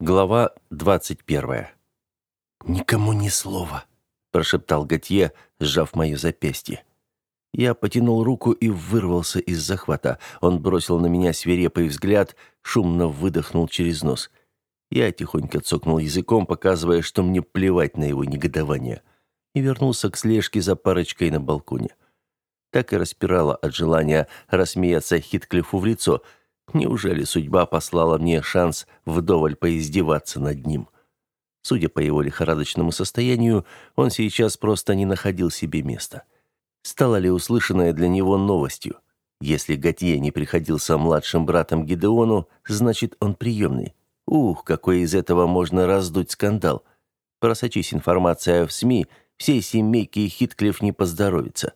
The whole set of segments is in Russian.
Глава двадцать первая. «Никому ни слова», — прошептал Готье, сжав мое запястье. Я потянул руку и вырвался из захвата. Он бросил на меня свирепый взгляд, шумно выдохнул через нос. Я тихонько цокнул языком, показывая, что мне плевать на его негодование, и вернулся к слежке за парочкой на балконе. Так и распирало от желания рассмеяться Хитклифу в лицо — Неужели судьба послала мне шанс вдоволь поиздеваться над ним? Судя по его лихорадочному состоянию, он сейчас просто не находил себе места. Стало ли услышанное для него новостью? Если Готье не приходился младшим братом Гидеону, значит, он приемный. Ух, какой из этого можно раздуть скандал. Просочись информация в СМИ, всей семейке Хитклифф не поздоровится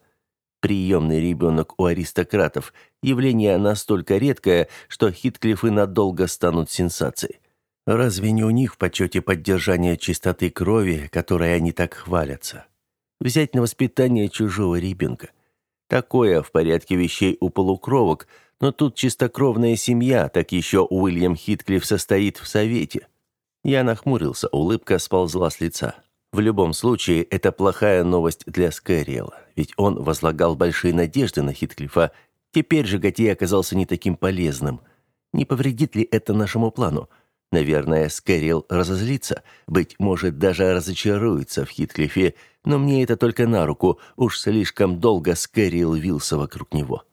приемный ребенок у аристократов, явление настолько редкое, что Хитклифы надолго станут сенсацией. Разве не у них в почете поддержания чистоты крови, которой они так хвалятся? Взять на воспитание чужого ребенка. Такое в порядке вещей у полукровок, но тут чистокровная семья, так еще Уильям Хитклифф состоит в совете. Я нахмурился, улыбка сползла с лица. В любом случае, это плохая новость для Скэриэла, ведь он возлагал большие надежды на Хитклифа. Теперь же Готье оказался не таким полезным. Не повредит ли это нашему плану? Наверное, Скэриэл разозлится, быть может, даже разочаруется в Хитклифе, но мне это только на руку, уж слишком долго Скэриэл вился вокруг него.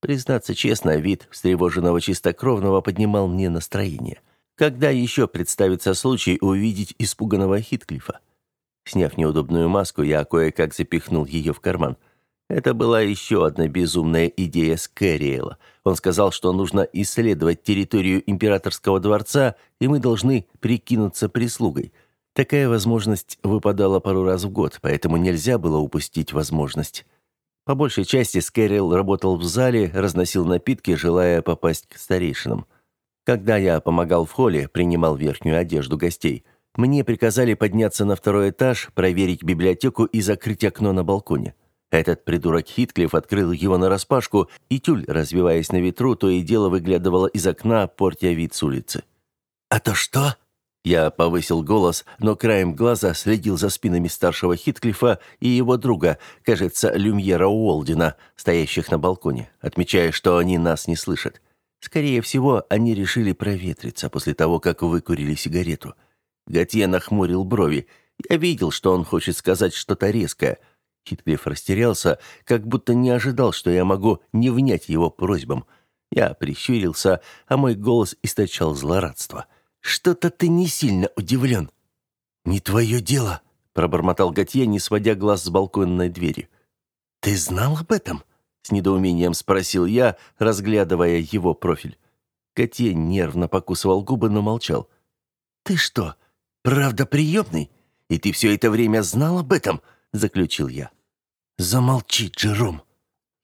Признаться честно, вид встревоженного чистокровного поднимал мне настроение. Когда еще представится случай увидеть испуганного Хитклифа? Сняв неудобную маску, я кое-как запихнул ее в карман. Это была еще одна безумная идея Скэриэла. Он сказал, что нужно исследовать территорию императорского дворца, и мы должны прикинуться прислугой. Такая возможность выпадала пару раз в год, поэтому нельзя было упустить возможность. По большей части Скэриэл работал в зале, разносил напитки, желая попасть к старейшинам. Когда я помогал в холле, принимал верхнюю одежду гостей – мне приказали подняться на второй этаж, проверить библиотеку и закрыть окно на балконе. Этот придурок Хитклифф открыл его нараспашку, и тюль, развиваясь на ветру, то и дело выглядывала из окна, портя вид с улицы. «А то что?» Я повысил голос, но краем глаза следил за спинами старшего Хитклифа и его друга, кажется, Люмьера Уолдина, стоящих на балконе, отмечая, что они нас не слышат. Скорее всего, они решили проветриться после того, как выкурили сигарету. Готье нахмурил брови. Я видел, что он хочет сказать что-то резкое. Хитклифф растерялся, как будто не ожидал, что я могу не внять его просьбам. Я прищурился, а мой голос источал злорадство. «Что-то ты не сильно удивлен». «Не твое дело», — пробормотал Готье, не сводя глаз с балконной двери. «Ты знал об этом?» — с недоумением спросил я, разглядывая его профиль. Готье нервно покусывал губы, но молчал. «Ты что, правда приемный? И ты все это время знал об этом?» — заключил я. «Замолчи, Джером!»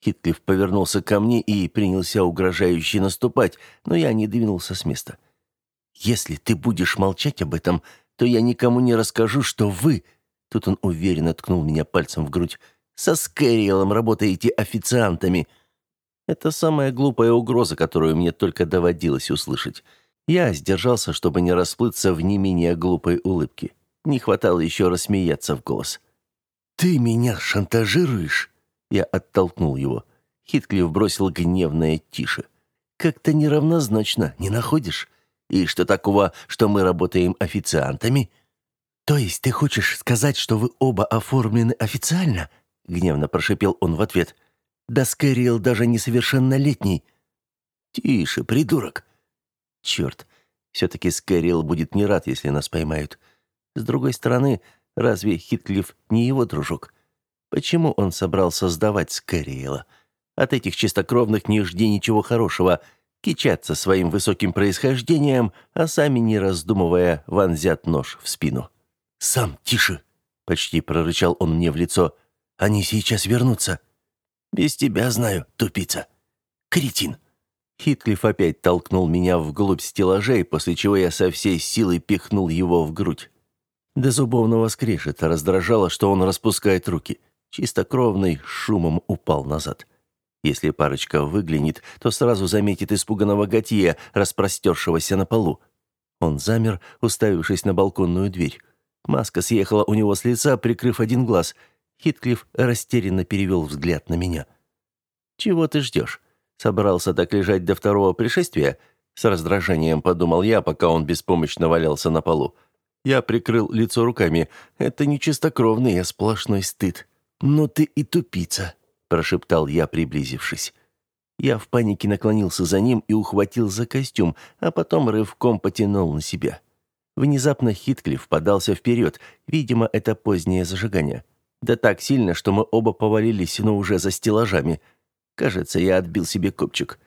Хитклифф повернулся ко мне и принялся угрожающе наступать, но я не двинулся с места. «Если ты будешь молчать об этом, то я никому не расскажу, что вы...» Тут он уверенно ткнул меня пальцем в грудь. «Со Скэриэлом работаете официантами». Это самая глупая угроза, которую мне только доводилось услышать. Я сдержался, чтобы не расплыться в не менее глупой улыбке. Не хватало еще рассмеяться в голос. «Ты меня шантажируешь?» Я оттолкнул его. Хитклифф бросил гневное «тише». «Как-то неравнозначно, не находишь? И что такого, что мы работаем официантами?» «То есть ты хочешь сказать, что вы оба оформлены официально?» Гневно прошипел он в ответ. «Да Скэриэл даже несовершеннолетний». «Тише, придурок!» Черт, все-таки Скэрилл будет не рад, если нас поймают. С другой стороны, разве Хитклифф не его дружок? Почему он собрался сдавать Скэрилла? От этих чистокровных не жди ничего хорошего. Кичатся своим высоким происхождением, а сами, не раздумывая, вонзят нож в спину. «Сам тише!» — почти прорычал он мне в лицо. «Они сейчас вернутся». «Без тебя знаю, тупица». «Кретин!» Хитклифф опять толкнул меня вглубь стеллажей, после чего я со всей силой пихнул его в грудь. До зубовного скрежета раздражало, что он распускает руки. Чистокровный шумом упал назад. Если парочка выглянет, то сразу заметит испуганного Готье, распростершегося на полу. Он замер, уставившись на балконную дверь. Маска съехала у него с лица, прикрыв один глаз. Хитклифф растерянно перевел взгляд на меня. «Чего ты ждешь? Собрался так лежать до второго пришествия?» С раздражением подумал я, пока он беспомощно валялся на полу. Я прикрыл лицо руками. Это не чистокровный, а сплошной стыд. «Ну ты и тупица», – прошептал я, приблизившись. Я в панике наклонился за ним и ухватил за костюм, а потом рывком потянул на себя. Внезапно Хитклифф подался вперед. Видимо, это позднее зажигание. Да так сильно, что мы оба повалились, но уже за стеллажами. Кажется, я отбил себе копчик.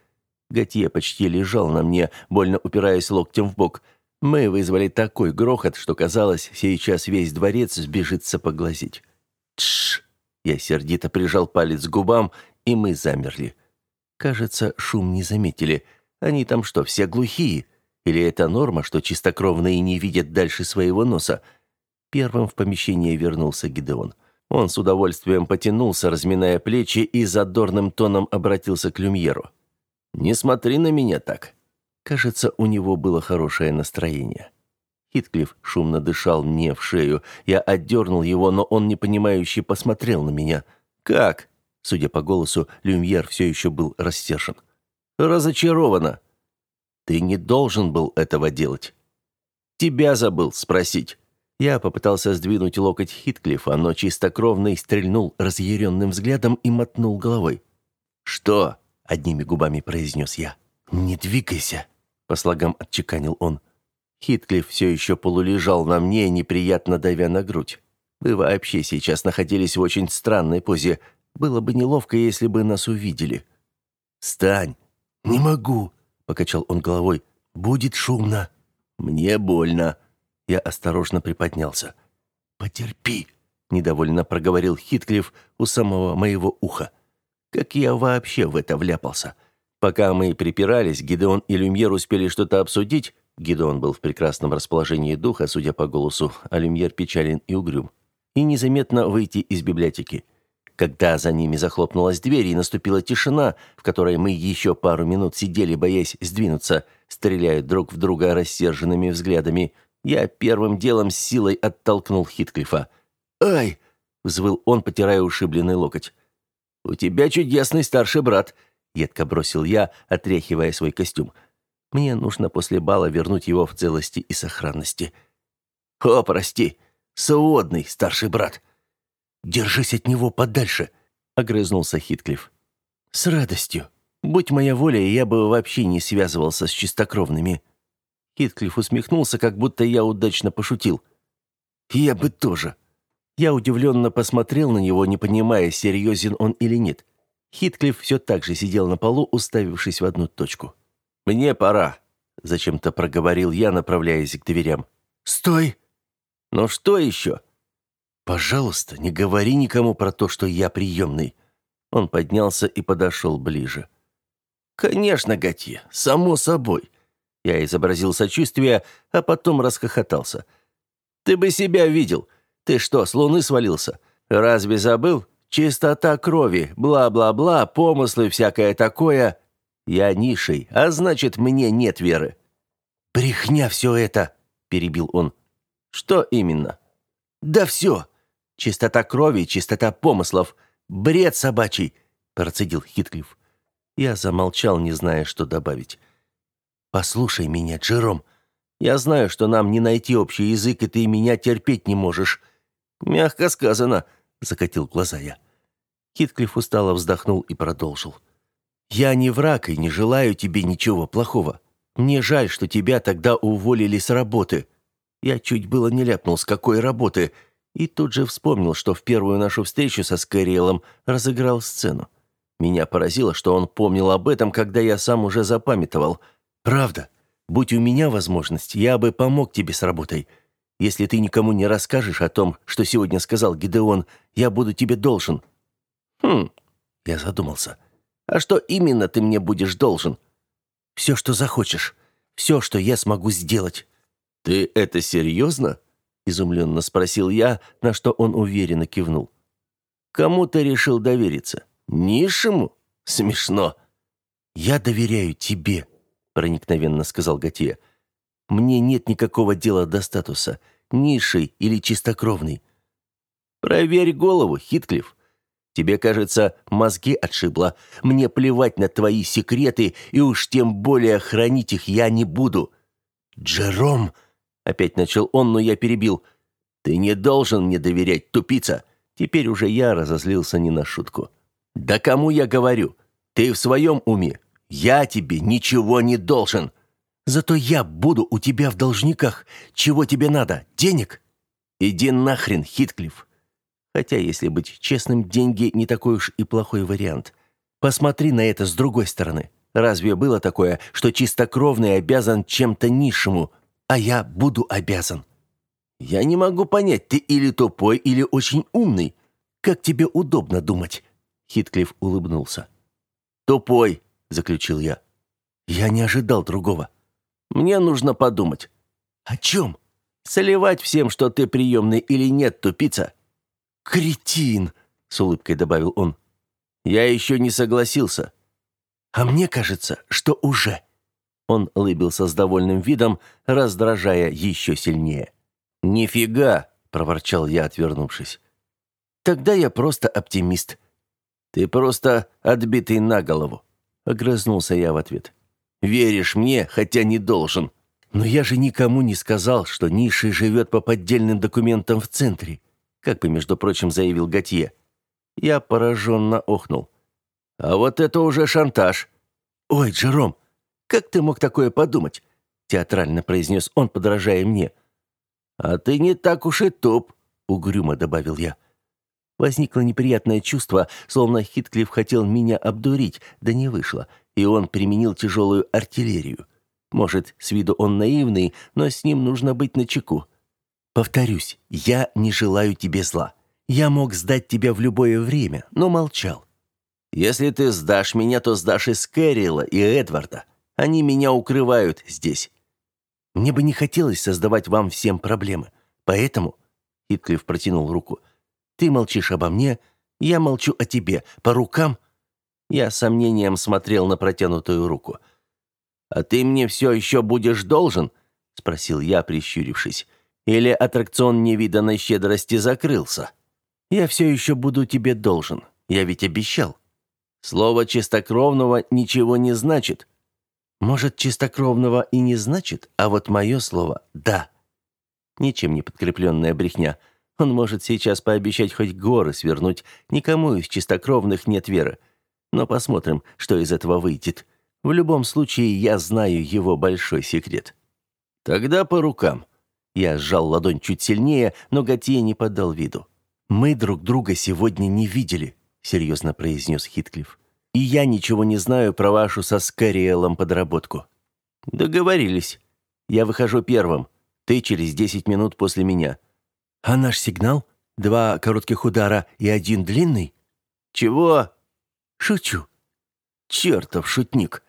Готье почти лежал на мне, больно упираясь локтем в бок. Мы вызвали такой грохот, что казалось, сейчас весь дворец сбежится поглазеть. Тш! Я сердито прижал палец к губам, и мы замерли. Кажется, шум не заметили. Они там что, все глухие? Или это норма, что чистокровные не видят дальше своего носа? Первым в помещение вернулся Гидеон. Он с удовольствием потянулся, разминая плечи, и задорным тоном обратился к Люмьеру. «Не смотри на меня так». Кажется, у него было хорошее настроение. Хитклифф шумно дышал мне в шею. Я отдернул его, но он непонимающе посмотрел на меня. «Как?» Судя по голосу, Люмьер все еще был рассержен. «Разочарована. Ты не должен был этого делать. Тебя забыл спросить». Я попытался сдвинуть локоть Хитклифа, но чистокровный стрельнул разъяренным взглядом и мотнул головой. «Что?» — одними губами произнес я. «Не двигайся», — по слогам отчеканил он. Хитклифф все еще полулежал на мне, неприятно давя на грудь. Мы вообще сейчас находились в очень странной позе, было бы неловко, если бы нас увидели. «Встань!» «Не могу!» — покачал он головой. «Будет шумно!» «Мне больно!» Я осторожно приподнялся. «Потерпи!» — недовольно проговорил Хитклифф у самого моего уха. «Как я вообще в это вляпался?» Пока мы припирались, Гидеон и Люмьер успели что-то обсудить. Гидеон был в прекрасном расположении духа, судя по голосу, а Люмьер печален и угрюм. И незаметно выйти из библиотеки. Когда за ними захлопнулась дверь и наступила тишина, в которой мы еще пару минут сидели, боясь сдвинуться, стреляя друг в друга рассерженными взглядами, я первым делом с силой оттолкнул Хитклифа. «Ай!» — взвыл он, потирая ушибленный локоть. «У тебя чудесный старший брат», — едко бросил я, отряхивая свой костюм. «Мне нужно после бала вернуть его в целости и сохранности». «О, прости, сводный старший брат», Держись от него подальше, огрызнулся Хитклифф. С радостью. Будь моя воля, я бы вообще не связывался с чистокровными. Хитклифф усмехнулся, как будто я удачно пошутил. Я бы тоже. Я удивленно посмотрел на него, не понимая, серьезен он или нет. Хитклифф все так же сидел на полу, уставившись в одну точку. «Мне пора», — зачем-то проговорил я, направляясь к дверям. «Стой!» «Ну что еще?» «Пожалуйста, не говори никому про то, что я приемный». Он поднялся и подошел ближе. «Конечно, Готье, само собой». Я изобразил сочувствие, а потом расхохотался. «Ты бы себя видел. Ты что, с луны свалился? Разве забыл? Чистота крови, бла-бла-бла, помыслы, всякое такое. Я нишей, а значит, мне нет веры». «Брехня все это!» — перебил он. «Что именно?» «Да все! Чистота крови, чистота помыслов. Бред собачий!» – процедил Хитклифф. Я замолчал, не зная, что добавить. «Послушай меня, Джером. Я знаю, что нам не найти общий язык, и ты меня терпеть не можешь». «Мягко сказано», — закатил глаза я. Хитклифф устало вздохнул и продолжил. «Я не враг и не желаю тебе ничего плохого. Мне жаль, что тебя тогда уволили с работы. Я чуть было не ляпнул, с какой работы, и тут же вспомнил, что в первую нашу встречу со Скэриэлом разыграл сцену. Меня поразило, что он помнил об этом, когда я сам уже запамятовал. «Правда. Будь у меня возможность, я бы помог тебе с работой. Если ты никому не расскажешь о том, что сегодня сказал Гидеон, я буду тебе должен». «Хм...» — я задумался. «А что именно ты мне будешь должен?» «Все, что захочешь. Все, что я смогу сделать». «Ты это серьезно?» изумленно спросил я, на что он уверенно кивнул. Кому ты решил довериться? Низшему? Смешно. Я доверяю тебе, проникновенно сказал Готье. Мне нет никакого дела до статуса, низший или чистокровный. Проверь голову, Хитклифф. Тебе, кажется, мозги отшибло. Мне плевать на твои секреты, и уж тем более хранить их я не буду. Джером, опять начал он, но я перебил. Ты не должен мне доверять, тупица. Теперь уже я разозлился не на шутку. Да кому я говорю? Ты в своем уме? Я тебе ничего не должен. Зато я буду у тебя в должниках. Чего тебе надо? Денег? Иди нахрен, Хитклифф. Хотя, если быть честным, деньги не такой уж и плохой вариант. Посмотри на это с другой стороны. Разве было такое, что чистокровный обязан чем-то низшему, а я буду обязан? Я не могу понять, ты или тупой, или очень умный. Как тебе удобно думать? Хитклифф улыбнулся. Тупой, заключил я. Я не ожидал другого. Мне нужно подумать. О чем? Соливать всем, что ты приемный или нет, тупица? Кретин, с улыбкой добавил он. Я еще не согласился. А мне кажется, что уже. Он улыбился с довольным видом, раздражая еще сильнее. «Нифига!» — проворчал я, отвернувшись. «Тогда я просто оптимист». «Ты просто отбитый на голову», — огрызнулся я в ответ. «Веришь мне, хотя не должен». «Но я же никому не сказал, что Ниши живет по поддельным документам в центре», как бы, между прочим, заявил Готье. Я пораженно охнул. «А вот это уже шантаж!» «Ой, Джером, как ты мог такое подумать?» театрально произнес он, подражая мне. «А ты не так уж и туп», — угрюмо добавил я. Возникло неприятное чувство, словно Хитклифф хотел меня обдурить, да не вышло, и он применил тяжелую артиллерию. Может, с виду он наивный, но с ним нужно быть начеку. Повторюсь, я не желаю тебе зла. Я мог сдать тебя в любое время, но молчал. Если ты сдашь меня, то сдашь и Скэрилла, и Эдварда. Они меня укрывают здесь. Мне бы не хотелось создавать вам всем проблемы. Поэтому, Хитклифф протянул руку, ты молчишь обо мне, я молчу о тебе. По рукам? Я с сомнением смотрел на протянутую руку. А ты мне все еще будешь должен? спросил я, прищурившись. Или аттракцион невиданной щедрости закрылся? Я все еще буду тебе должен. Я ведь обещал. Слово чистокровного ничего не значит. Может, чистокровного и не значит, а вот мое слово «да». Ничем не подкрепленная брехня. Он может сейчас пообещать хоть горы свернуть. Никому из чистокровных нет веры. Но посмотрим, что из этого выйдет. В любом случае, я знаю его большой секрет. Тогда по рукам. Я сжал ладонь чуть сильнее, но Готье не подал виду. «Мы друг друга сегодня не видели», — серьезно произнес Хитклифф. И я ничего не знаю про вашу со Скариэлом подработку. Договорились. Я выхожу первым. Ты через десять минут после меня. А наш сигнал? Два коротких удара и один длинный? Чего? Шучу. Чертов шутник.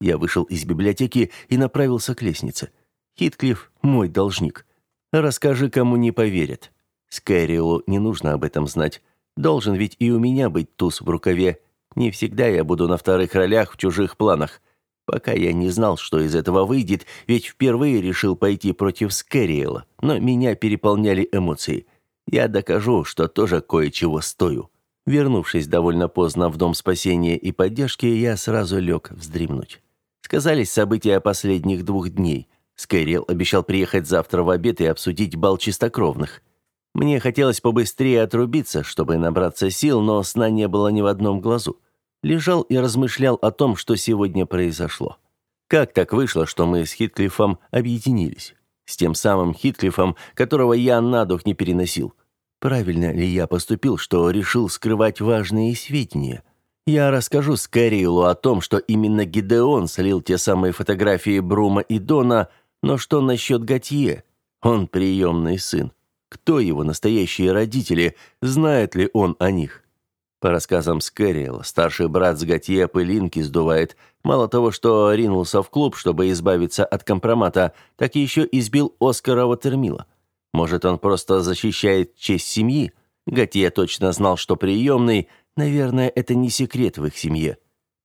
Я вышел из библиотеки и направился к лестнице. Хитклифф мой должник. Расскажи, кому не поверят. Скайриэлу не нужно об этом знать. Должен ведь и у меня быть туз в рукаве, не всегда я буду на вторых ролях в чужих планах. Пока я не знал, что из этого выйдет, ведь впервые решил пойти против Скэриэла, но меня переполняли эмоции. Я докажу, что тоже кое-чего стою. Вернувшись довольно поздно в Дом спасения и поддержки, я сразу лег вздремнуть. Сказались события последних двух дней. Скэриэл обещал приехать завтра в обед и обсудить бал чистокровных. Мне хотелось побыстрее отрубиться, чтобы набраться сил, но сна не было ни в одном глазу. Лежал и размышлял о том, что сегодня произошло. Как так вышло, что мы с Хитклифом объединились? С тем самым Хитклифом, которого я на дух не переносил. Правильно ли я поступил, что решил скрывать важные сведения? Я расскажу Скайрилу о том, что именно Гидеон слил те самые фотографии Брума и Дона, но что насчет Готье? Он приемный сын. Кто его настоящие родители? Знает ли он о них? По рассказам Скэриэла, старший брат с Готье пылинки сдувает. Мало того, что ринулся в клуб, чтобы избавиться от компромата, так еще избил Оскара Ватермила. Может, он просто защищает честь семьи? Готье точно знал, что приемный. Наверное, это не секрет в их семье.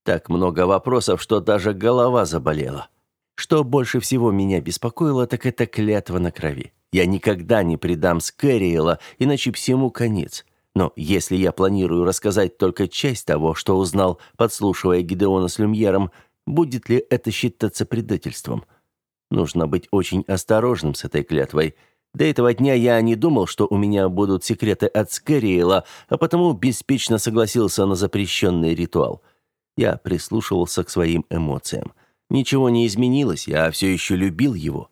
Так много вопросов, что даже голова заболела. Что больше всего меня беспокоило, так это клятва на крови. Я никогда не предам Скэриэла, иначе всему конец. Но если я планирую рассказать только часть того, что узнал, подслушивая Гидеона с Люмьером, будет ли это считаться предательством? Нужно быть очень осторожным с этой клятвой. До этого дня я не думал, что у меня будут секреты от Скэриэла, а потому беспечно согласился на запрещенный ритуал. Я прислушивался к своим эмоциям. Ничего не изменилось, я все еще любил его.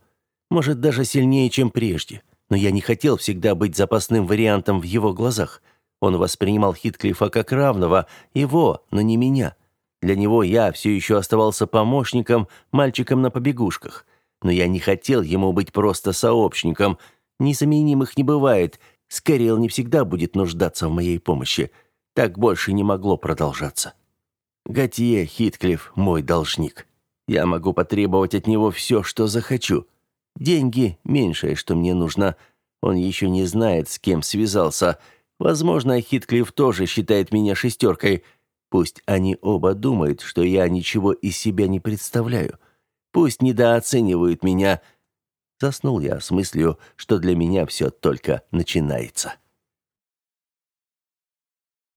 Может, даже сильнее, чем прежде. Но я не хотел всегда быть запасным вариантом в его глазах. Он воспринимал Хитклифа как равного, его, но не меня. Для него я все еще оставался помощником, мальчиком на побегушках. Но я не хотел ему быть просто сообщником. Незаменимых не бывает. Скорее, не всегда будет нуждаться в моей помощи. Так больше не могло продолжаться. Готье Хитклифф мой должник. Я могу потребовать от него все, что захочу. Деньги — меньшее, что мне нужно. Он еще не знает, с кем связался. Возможно, Хитклифф тоже считает меня шестеркой. Пусть они оба думают, что я ничего из себя не представляю. Пусть недооценивают меня. Заснул я с мыслью, что для меня все только начинается.